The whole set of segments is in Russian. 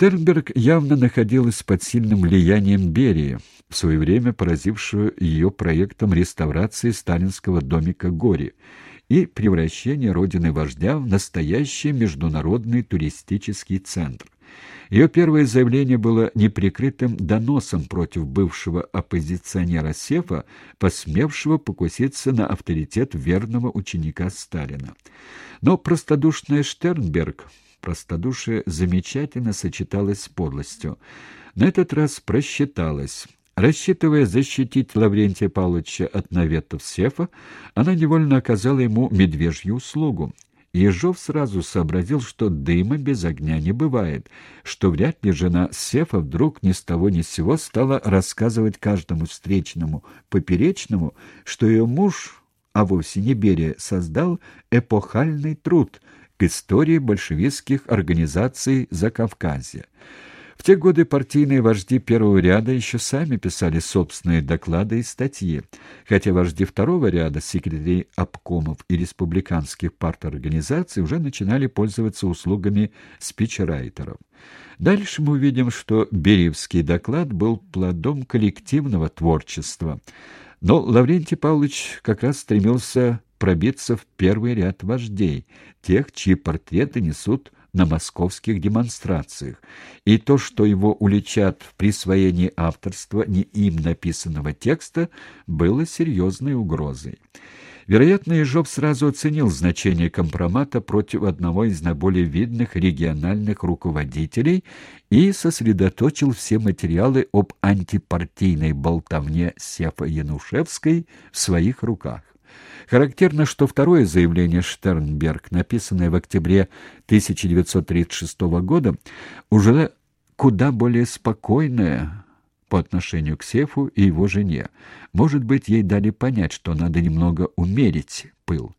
Штернберг явно находилась под сильным влиянием Берии, в свое время поразившего ее проектом реставрации сталинского домика Гори и превращения родины вождя в настоящий международный туристический центр. Ее первое заявление было неприкрытым доносом против бывшего оппозиционера Сефа, посмевшего покуситься на авторитет верного ученика Сталина. Но простодушная Штернберг, простодушие замечательно сочеталось с подлостью, на этот раз просчиталась. Рассчитывая защитить Лаврентия Павловича от наветов Сефа, она невольно оказала ему медвежью услугу Ежов сразу сообразил, что дыма без огня не бывает, что вряд ли жена Сефа вдруг ни с того ни с сего стала рассказывать каждому встречному, поперечному, что ее муж, а вовсе не Берия, создал эпохальный труд к истории большевистских организаций Закавказья. В те годы партийные вожди первого ряда еще сами писали собственные доклады и статьи, хотя вожди второго ряда, секретари обкомов и республиканских парторганизаций уже начинали пользоваться услугами спичрайтеров. Дальше мы увидим, что Бериевский доклад был плодом коллективного творчества. Но Лаврентий Павлович как раз стремился пробиться в первый ряд вождей, тех, чьи портреты несут на московских демонстрациях, и то, что его уличат в присвоении авторства не им написанного текста, было серьезной угрозой. Вероятно, Ежов сразу оценил значение компромата против одного из наиболее видных региональных руководителей и сосредоточил все материалы об антипартийной болтовне Сефа Янушевской в своих руках. Характерно, что второе заявление Штернберг, написанное в октябре 1936 года, уже куда более спокойное по отношению к Сефу и его жене. Может быть, ей дали понять, что надо немного умерить пыл.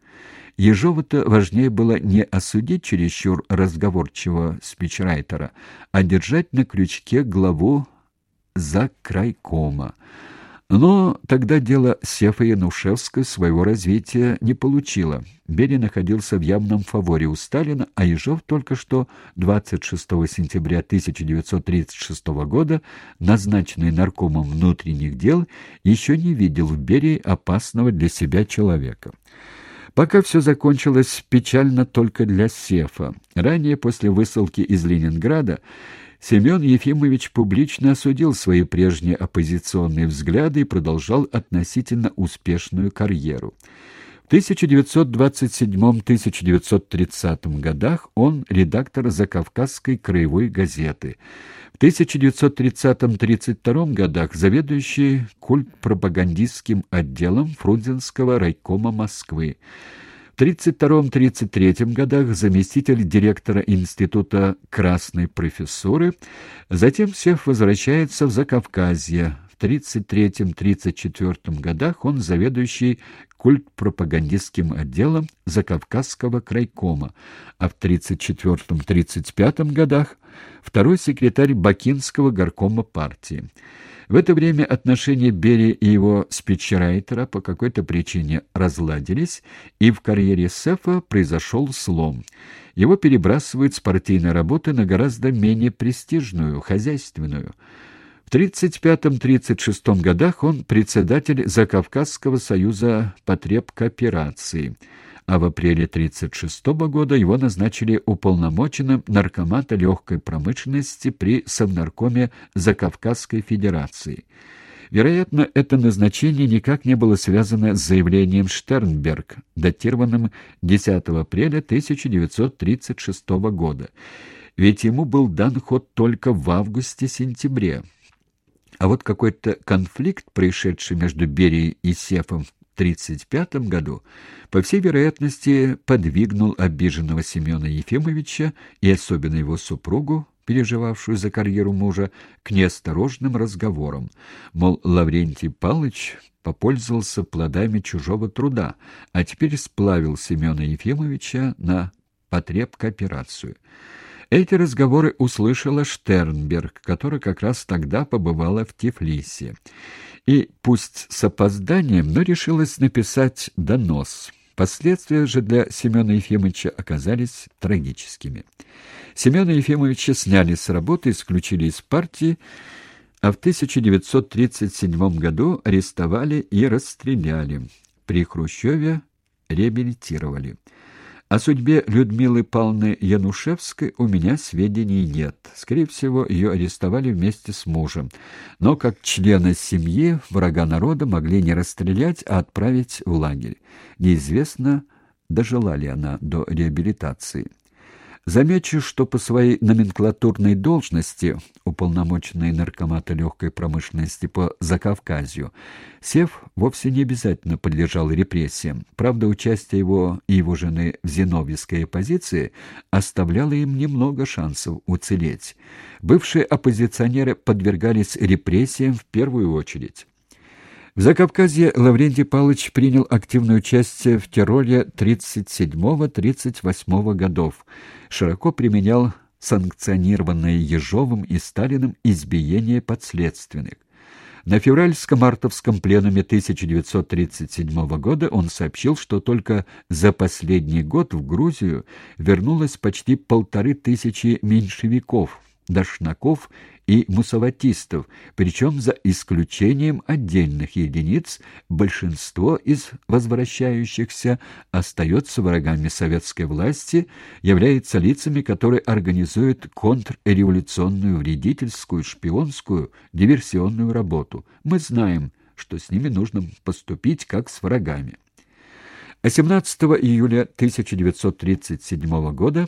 Ежову-то важнее было не осудить чересчур разговорчивого спичрайтера, а держать на крючке главу за крайкома. Но тогда дело Сефа Янушевской своего развития не получило. Берия находился в явном фаворе у Сталина, а Ежов только что 26 сентября 1936 года, назначенный наркомом внутренних дел, еще не видел в Берии опасного для себя человека. Пока все закончилось печально только для Сефа. Ранее, после высылки из Ленинграда, Семен Ефимович публично осудил свои прежние оппозиционные взгляды и продолжал относительно успешную карьеру. В 1927-1930 годах он редактор Закавказской краевой газеты. В 1930-32 годах заведующий культпропагандистским отделом Фрунзенского райкома Москвы. 1932-1933 годах заместитель директора Института Красной профессуры, затем Сев возвращается в Закавказье. В 1933-1934 годах он заведующий культпропагандистским отделом Закавказского крайкома, а в 1934-1935 годах второй секретарь Бакинского горкома партии. В это время отношения Берии и его спичрайтера по какой-то причине разладились, и в карьере Сефа произошел слом. Его перебрасывают с партийной работы на гораздо менее престижную, хозяйственную. В 1935-1936 годах он председатель Закавказского союза потреб кооперации – а в апреле 1936 года его назначили уполномоченным наркомата легкой промышленности при Совнаркоме Закавказской Федерации. Вероятно, это назначение никак не было связано с заявлением Штернберг, датированным 10 апреля 1936 года, ведь ему был дан ход только в августе-сентябре. А вот какой-то конфликт, происшедший между Берией и Сефом в 1935 году, по всей вероятности, подвигнул обиженного Семена Ефимовича и особенно его супругу, переживавшую за карьеру мужа, к неосторожным разговорам. Мол, Лаврентий Палыч попользовался плодами чужого труда, а теперь сплавил Семена Ефимовича на потреб-кооперацию. Эти разговоры услышала Штернберг, которая как раз тогда побывала в Тифлисе и, пусть с опозданием, но решилась написать донос. Последствия же для Семена Ефимовича оказались трагическими. Семена Ефимовича сняли с работы, исключили из партии, а в 1937 году арестовали и расстреляли. При Хрущеве реабилитировали. О судьбе Людмилы Павловны Янушевской у меня сведений нет. Скорее всего, ее арестовали вместе с мужем. Но как члена семьи врага народа могли не расстрелять, а отправить в лагерь. Неизвестно, дожила ли она до реабилитации. Замечу, что по своей номенклатурной должности, уполномоченной наркомата легкой промышленности по Закавказью, Сев вовсе не обязательно подлежал репрессиям. Правда, участие его и его жены в зиновьевской оппозиции оставляло им немного шансов уцелеть. Бывшие оппозиционеры подвергались репрессиям в первую очередь. В Закавказье Лаврентий Павлович принял активное участие в терроре 37-38 годов, широко применял санкционированное Ежовым и Сталиным избиение подследственных. На февральско-мартовском пленуме 1937 года он сообщил, что только за последний год в Грузию вернулось почти полторы тысячи меньшевиков, дошнаков и мусаватистов, причем за исключением отдельных единиц, большинство из возвращающихся остается врагами советской власти, является лицами, которые организуют контрреволюционную вредительскую, шпионскую, диверсионную работу. Мы знаем, что с ними нужно поступить как с врагами. 18 июля 1937 года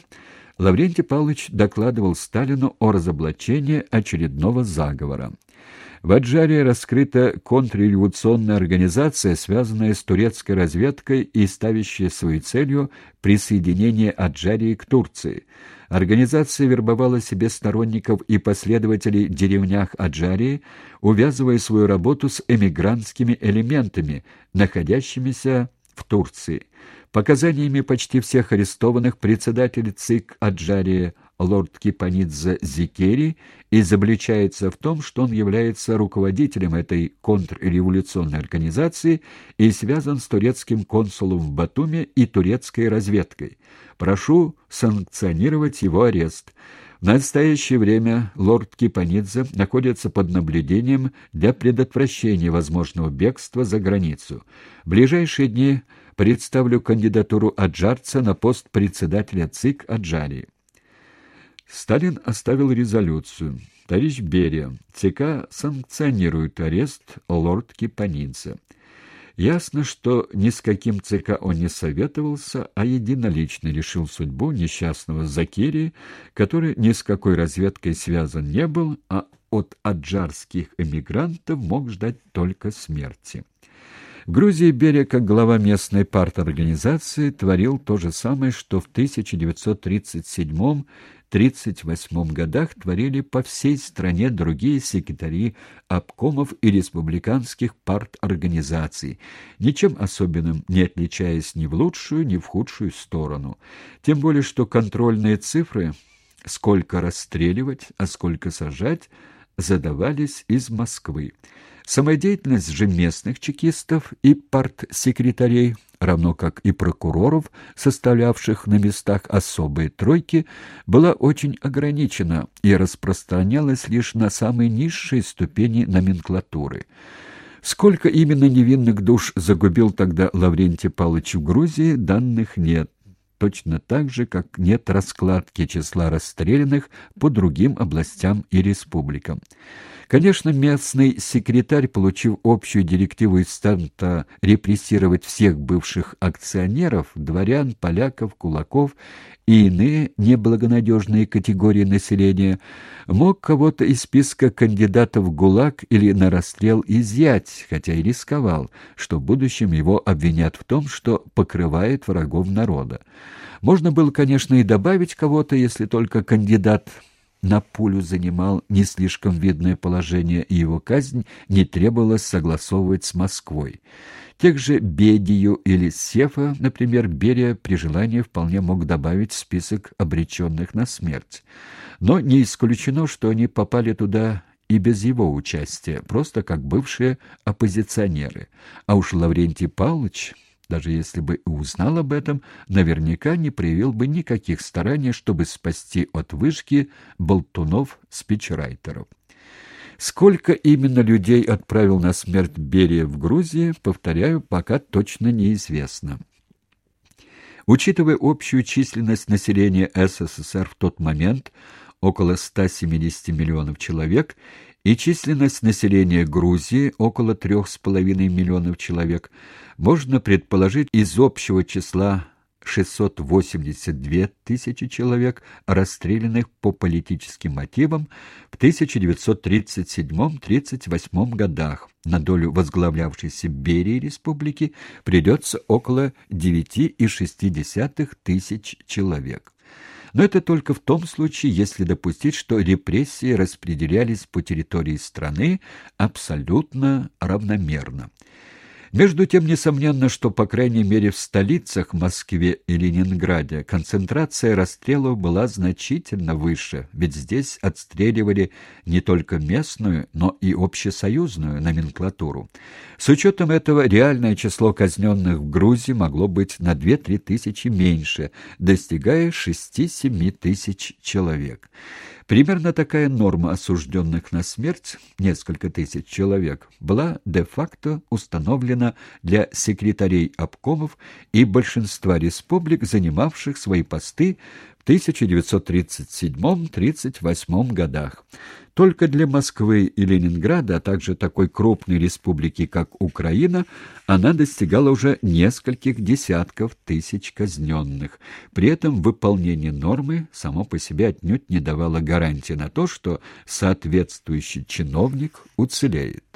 Лаврентий Павлович докладывал Сталину о разоблачении очередного заговора. В Аджаре раскрыта контрреволюционная организация, связанная с турецкой разведкой и ставящая своей целью присоединение Аджарии к Турции. Организация вербовала себе сторонников и последователей в деревнях Аджарии, увязывая свою работу с эмигрантскими элементами, находящимися в Турции. Показаниями почти всех арестованных председатель ЦИК Аджария лорд Кипанидзе Зикери изобличается в том, что он является руководителем этой контрреволюционной организации и связан с турецким консулом в Батуме и турецкой разведкой. Прошу санкционировать его арест. В настоящее время лорд Кипанидзе находится под наблюдением для предотвращения возможного бегства за границу. В ближайшие дни представлю кандидатуру Аджарца на пост председателя ЦИК Аджарии. Сталин оставил резолюцию. Товарищ Берия, ЦК санкционирует арест лорд Кипанидзе. Ясно, что ни с каким ЦК он не советовался, а единолично решил судьбу несчастного Закирии, который ни с какой разведкой связан не был, а от аджарских эмигрантов мог ждать только смерти. В Грузии Берия, как глава местной парторганизации, творил то же самое, что в 1937 1938 годах творили по всей стране другие секретари обкомов и республиканских парторганизаций, ничем особенным не отличаясь ни в лучшую, ни в худшую сторону. Тем более, что контрольные цифры, сколько расстреливать, а сколько сажать, задавались из Москвы. Самодеятельность же местных чекистов и партсекретарей, равно как и прокуроров, составлявших на местах особые тройки, была очень ограничена и распространялась лишь на самые низшие ступени номенклатуры. Сколько именно невинных душ загубил тогда Лаврентий Павлович в Грузии, данных нет, точно так же, как нет раскладки числа расстрелянных по другим областям и республикам. Конечно, местный секретарь, получив общую директиву из станта репрессировать всех бывших акционеров, дворян, поляков, кулаков и иные неблагонадежные категории населения, мог кого-то из списка кандидатов в ГУЛАГ или на расстрел изъять, хотя и рисковал, что в будущем его обвинят в том, что покрывает врагов народа. Можно было, конечно, и добавить кого-то, если только кандидат на пулю занимал не слишком видное положение, и его казнь не требовалось согласовывать с Москвой. Тех же Бедию или Сефа, например, Берия при желании вполне мог добавить в список обреченных на смерть. Но не исключено, что они попали туда и без его участия, просто как бывшие оппозиционеры. А уж Лаврентий Павлович даже если бы и узнал об этом, наверняка не проявил бы никаких стараний, чтобы спасти от вышки болтунов-спичрайтеров. Сколько именно людей отправил на смерть Берия в Грузии, повторяю, пока точно неизвестно. Учитывая общую численность населения СССР в тот момент, около 170 миллионов человек, и численность населения Грузии около 3,5 миллионов человек, можно предположить из общего числа 682 тысячи человек, расстрелянных по политическим мотивам в 1937-38 годах. На долю возглавлявшейся Берии республики придется около 9,6 тысяч человек. Но это только в том случае, если допустить, что репрессии распределялись по территории страны абсолютно равномерно. Между тем, несомненно, что, по крайней мере, в столицах Москве и Ленинграде концентрация расстрелов была значительно выше, ведь здесь отстреливали не только местную, но и общесоюзную номенклатуру. С учетом этого реальное число казненных в Грузии могло быть на 2-3 тысячи меньше, достигая 6-7 тысяч человек. Примерно такая норма осужденных на смерть, несколько тысяч человек, была де-факто установлена для секретарей обкомов и большинства республик, занимавших свои посты 1937-38 годах. Только для Москвы и Ленинграда, а также такой крупной республики, как Украина, она достигала уже нескольких десятков тысяч казненных. При этом выполнение нормы само по себе отнюдь не давало гарантии на то, что соответствующий чиновник уцелеет.